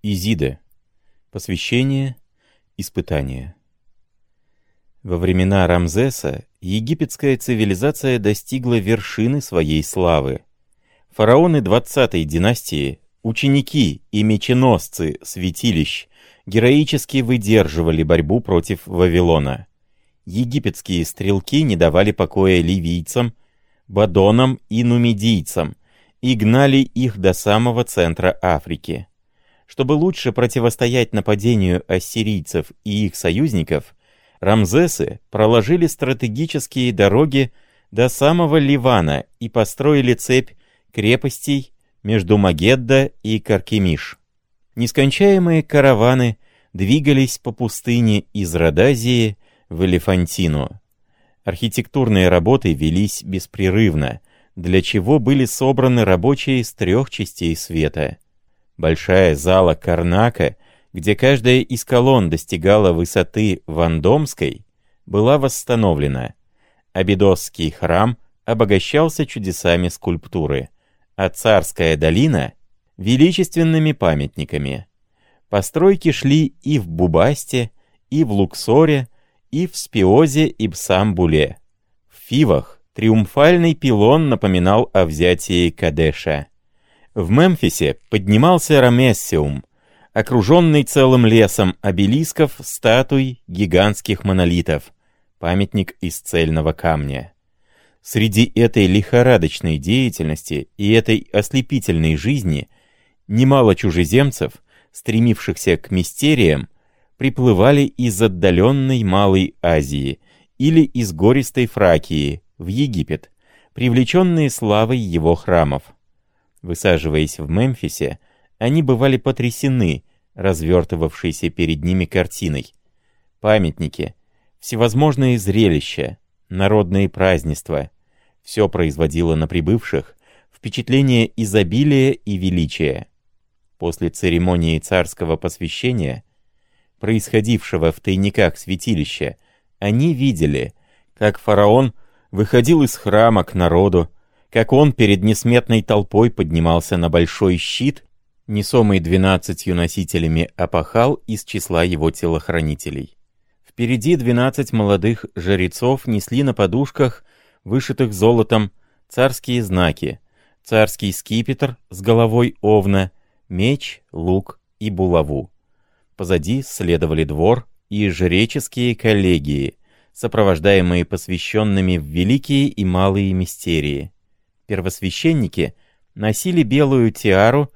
Изида. Посвящение. Испытание. Во времена Рамзеса египетская цивилизация достигла вершины своей славы. Фараоны 20-й династии, ученики и меченосцы святилищ героически выдерживали борьбу против Вавилона. Египетские стрелки не давали покоя ливийцам, бадонам и нумидийцам и гнали их до самого центра Африки. Чтобы лучше противостоять нападению ассирийцев и их союзников, Рамзесы проложили стратегические дороги до самого Ливана и построили цепь крепостей между Магеддо и Каркемиш. Нескончаемые караваны двигались по пустыне из Родазии в Элефантину. Архитектурные работы велись беспрерывно, для чего были собраны рабочие из трех частей света — Большая зала Карнака, где каждая из колонн достигала высоты Вандомской, была восстановлена. Абидосский храм обогащался чудесами скульптуры, а царская долина — величественными памятниками. Постройки шли и в Бубасте, и в Луксоре, и в Спиозе и Бсамбуле. В Фивах триумфальный пилон напоминал о взятии Кадеша. В Мемфисе поднимался Рамессиум, окруженный целым лесом обелисков, статуй, гигантских монолитов, памятник из цельного камня. Среди этой лихорадочной деятельности и этой ослепительной жизни немало чужеземцев, стремившихся к мистериям, приплывали из отдаленной Малой Азии или из гористой Фракии в Египет, привлеченные славой его храмов. Высаживаясь в Мемфисе, они бывали потрясены развертывавшейся перед ними картиной. Памятники, всевозможные зрелища, народные празднества — все производило на прибывших впечатление изобилия и величия. После церемонии царского посвящения, происходившего в тайниках святилища, они видели, как фараон выходил из храма к народу, как он перед несметной толпой поднимался на большой щит, несомый двенадцатью носителями опахал из числа его телохранителей. Впереди двенадцать молодых жрецов несли на подушках, вышитых золотом, царские знаки, царский скипетр с головой овна, меч, лук и булаву. Позади следовали двор и жреческие коллегии, сопровождаемые посвященными в великие и малые мистерии. Первосвященники носили белую тиару,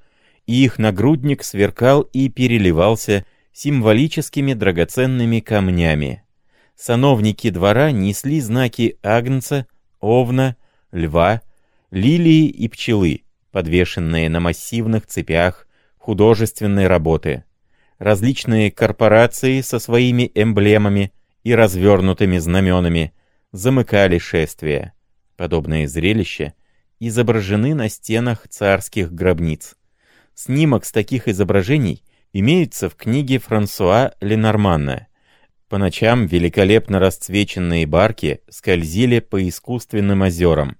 и их нагрудник сверкал и переливался символическими драгоценными камнями. Сановники двора несли знаки агнца, овна, льва, лилии и пчелы, подвешенные на массивных цепях художественной работы. Различные корпорации со своими эмблемами и развернутыми знаменами замыкали шествие. Подобное зрелище изображены на стенах царских гробниц. Снимок с таких изображений имеется в книге Франсуа Ленормана. По ночам великолепно расцвеченные барки скользили по искусственным озерам.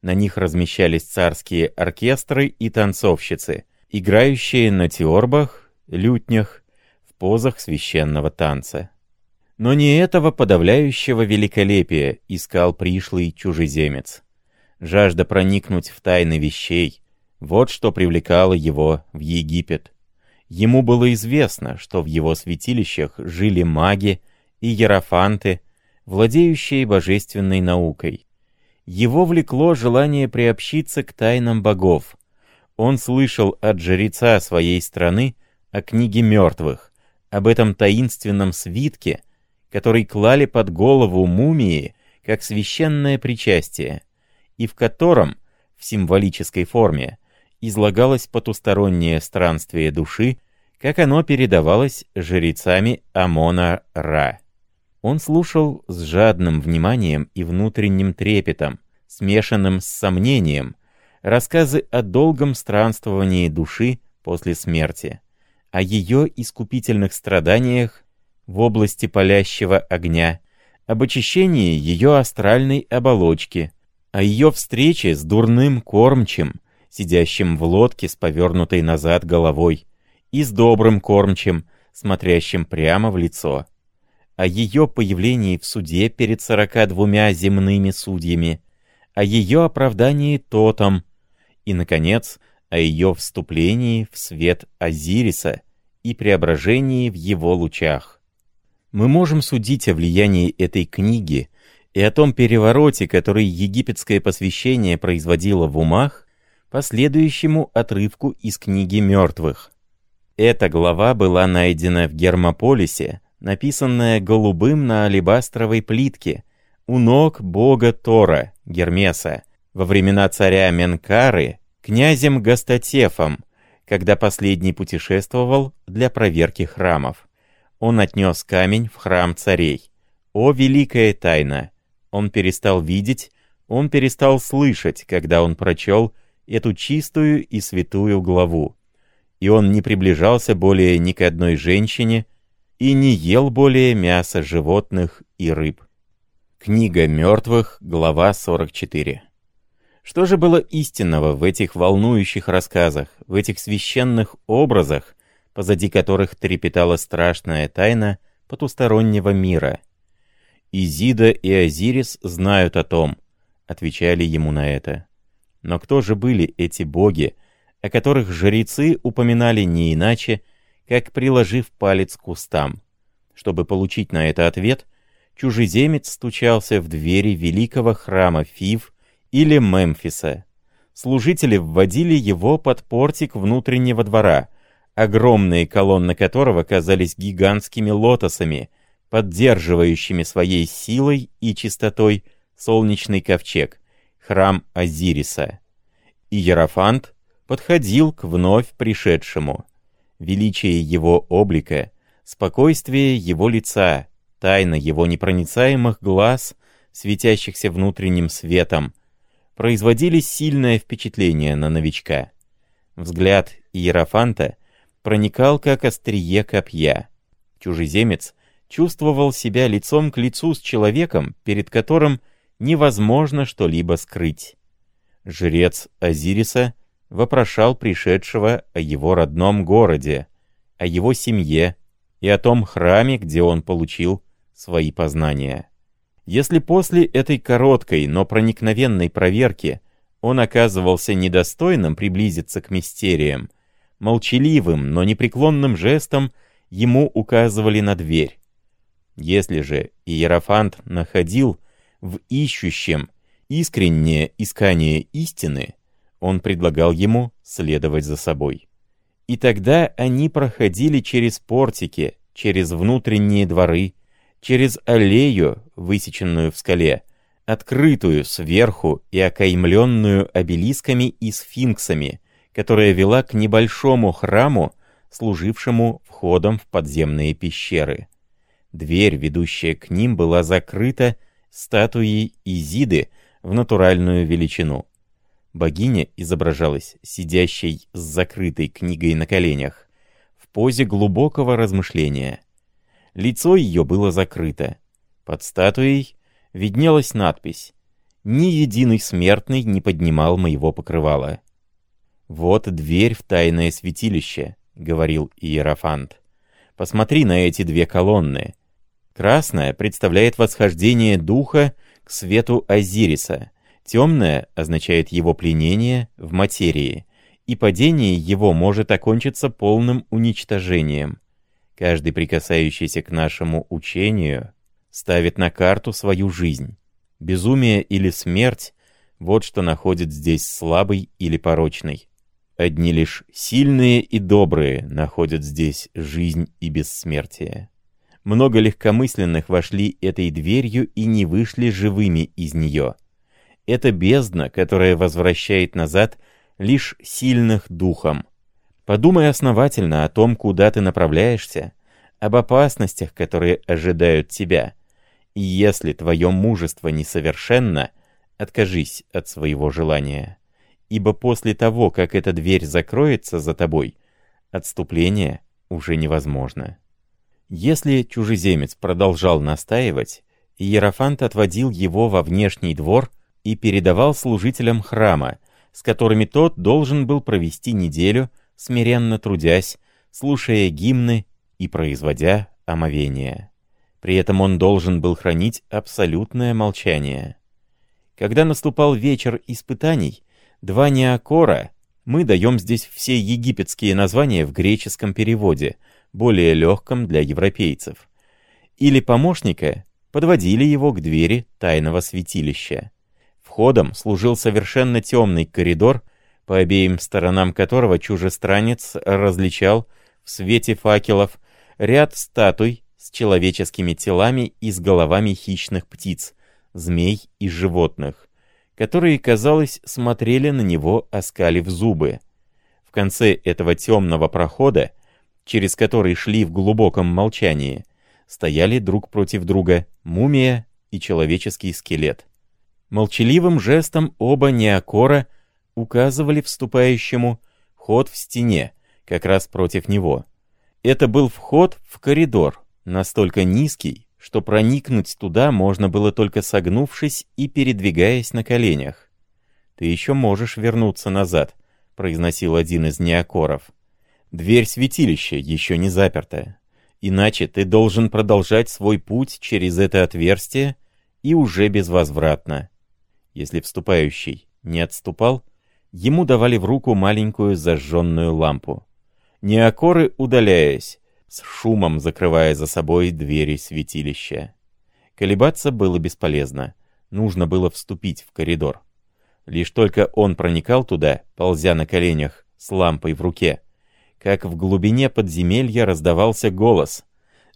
На них размещались царские оркестры и танцовщицы, играющие на теорбах, лютнях, в позах священного танца. Но не этого подавляющего великолепия искал пришлый чужеземец жажда проникнуть в тайны вещей. Вот что привлекало его в Египет. Ему было известно, что в его святилищах жили маги и ерофанты, владеющие божественной наукой. Его влекло желание приобщиться к тайнам богов. Он слышал от жреца своей страны о книге мертвых, об этом таинственном свитке, который клали под голову мумии, как священное причастие и в котором, в символической форме, излагалось потустороннее странствие души, как оно передавалось жрецами Амона-Ра. Он слушал с жадным вниманием и внутренним трепетом, смешанным с сомнением, рассказы о долгом странствовании души после смерти, о ее искупительных страданиях в области палящего огня, об очищении ее астральной оболочки, о ее встрече с дурным кормчим, сидящим в лодке с повернутой назад головой, и с добрым кормчим, смотрящим прямо в лицо. О ее появлении в суде перед сорока двумя земными судьями, о ее оправдании Тотом и, наконец, о ее вступлении в свет Азириса и преображении в его лучах. Мы можем судить о влиянии этой книги и о том перевороте, который египетское посвящение производило в умах, по следующему отрывку из книги мертвых. Эта глава была найдена в Гермополисе, написанная голубым на алебастровой плитке, у ног бога Тора, Гермеса, во времена царя Менкары, князем Гастатефом, когда последний путешествовал для проверки храмов. Он отнес камень в храм царей. О, великая тайна! Он перестал видеть, он перестал слышать, когда он прочел эту чистую и святую главу. И он не приближался более ни к одной женщине и не ел более мяса животных и рыб. Книга мертвых, глава 44. Что же было истинного в этих волнующих рассказах, в этих священных образах, позади которых трепетала страшная тайна потустороннего мира? «Изида и Азирис знают о том», — отвечали ему на это. Но кто же были эти боги, о которых жрецы упоминали не иначе, как приложив палец к устам? Чтобы получить на это ответ, чужеземец стучался в двери великого храма Фив, или Мемфиса. Служители вводили его под портик внутреннего двора, огромные колонны которого казались гигантскими лотосами, поддерживающими своей силой и чистотой солнечный ковчег, храм Азириса. И Ерофант подходил к вновь пришедшему. Величие его облика, спокойствие его лица, тайна его непроницаемых глаз, светящихся внутренним светом, производили сильное впечатление на новичка. Взгляд Иерофанта проникал как острие копья. Чужеземец чувствовал себя лицом к лицу с человеком, перед которым невозможно что-либо скрыть. Жрец Азириса вопрошал пришедшего о его родном городе, о его семье и о том храме, где он получил свои познания. Если после этой короткой, но проникновенной проверки он оказывался недостойным приблизиться к мистериям, молчаливым, но непреклонным жестом ему указывали на дверь. Если же Иерофант находил в ищущем искреннее искание истины, он предлагал ему следовать за собой. И тогда они проходили через портики, через внутренние дворы, через аллею, высеченную в скале, открытую сверху и окаймленную обелисками и сфинксами, которая вела к небольшому храму, служившему входом в подземные пещеры. Дверь, ведущая к ним, была закрыта статуей Изиды в натуральную величину. Богиня изображалась сидящей с закрытой книгой на коленях, в позе глубокого размышления — Лицо ее было закрыто. Под статуей виднелась надпись «Ни единый смертный не поднимал моего покрывала». «Вот дверь в тайное святилище», — говорил Иерофант. «Посмотри на эти две колонны. Красная представляет восхождение духа к свету Азириса, темная означает его пленение в материи, и падение его может окончиться полным уничтожением. Каждый, прикасающийся к нашему учению, ставит на карту свою жизнь. Безумие или смерть — вот что находит здесь слабый или порочный. Одни лишь сильные и добрые находят здесь жизнь и бессмертие. Много легкомысленных вошли этой дверью и не вышли живыми из нее. Это бездна, которая возвращает назад лишь сильных духом, Подумай основательно о том, куда ты направляешься, об опасностях, которые ожидают тебя. И если твое мужество несовершенно, откажись от своего желания. Ибо после того, как эта дверь закроется за тобой, отступление уже невозможно. Если чужеземец продолжал настаивать, Иерофант отводил его во внешний двор и передавал служителям храма, с которыми тот должен был провести неделю, смиренно трудясь, слушая гимны и производя омовение. При этом он должен был хранить абсолютное молчание. Когда наступал вечер испытаний, два неокора, мы даем здесь все египетские названия в греческом переводе, более легком для европейцев, или помощника, подводили его к двери тайного святилища. Входом служил совершенно темный коридор, по обеим сторонам которого чужестранец различал в свете факелов ряд статуй с человеческими телами и с головами хищных птиц, змей и животных, которые, казалось, смотрели на него, оскалив зубы. В конце этого темного прохода, через который шли в глубоком молчании, стояли друг против друга мумия и человеческий скелет. Молчаливым жестом оба неокора указывали вступающему ход в стене, как раз против него. Это был вход в коридор, настолько низкий, что проникнуть туда можно было только согнувшись и передвигаясь на коленях. «Ты еще можешь вернуться назад», — произносил один из неокоров. «Дверь святилища еще не заперта. Иначе ты должен продолжать свой путь через это отверстие и уже безвозвратно». Если вступающий не отступал, ему давали в руку маленькую зажженную лампу. Неокоры, удаляясь, с шумом закрывая за собой двери святилища. Колебаться было бесполезно. Нужно было вступить в коридор. Лишь только он проникал туда, ползя на коленях, с лампой в руке, как в глубине подземелья раздавался голос.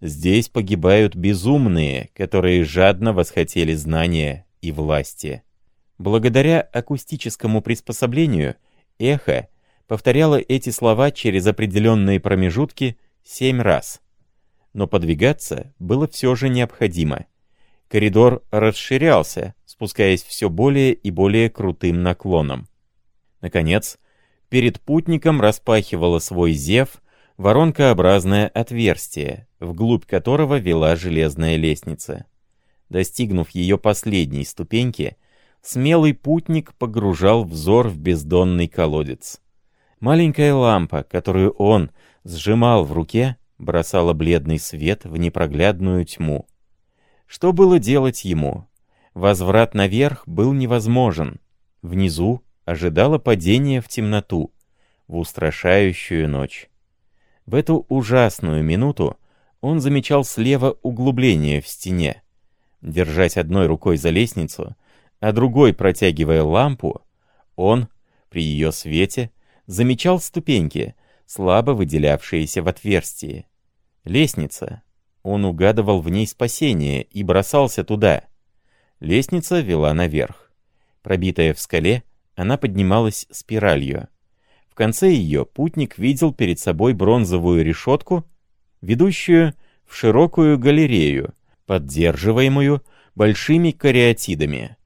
«Здесь погибают безумные, которые жадно восхотели знания и власти». Благодаря акустическому приспособлению, эхо повторяло эти слова через определенные промежутки семь раз. Но подвигаться было все же необходимо. Коридор расширялся, спускаясь все более и более крутым наклоном. Наконец, перед путником распахивало свой зев воронкообразное отверстие, вглубь которого вела железная лестница. Достигнув ее последней ступеньки, смелый путник погружал взор в бездонный колодец. Маленькая лампа, которую он сжимал в руке, бросала бледный свет в непроглядную тьму. Что было делать ему? Возврат наверх был невозможен. Внизу ожидало падение в темноту, в устрашающую ночь. В эту ужасную минуту он замечал слева углубление в стене. Держась одной рукой за лестницу, а другой протягивая лампу, он, при ее свете, замечал ступеньки, слабо выделявшиеся в отверстии. Лестница. Он угадывал в ней спасение и бросался туда. Лестница вела наверх. Пробитая в скале, она поднималась спиралью. В конце ее путник видел перед собой бронзовую решетку, ведущую в широкую галерею, поддерживаемую большими кариатидами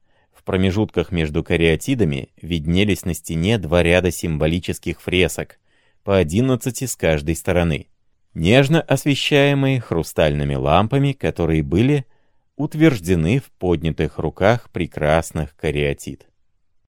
промежутках между кариатидами виднелись на стене два ряда символических фресок, по одиннадцати с каждой стороны, нежно освещаемые хрустальными лампами, которые были утверждены в поднятых руках прекрасных кариатид.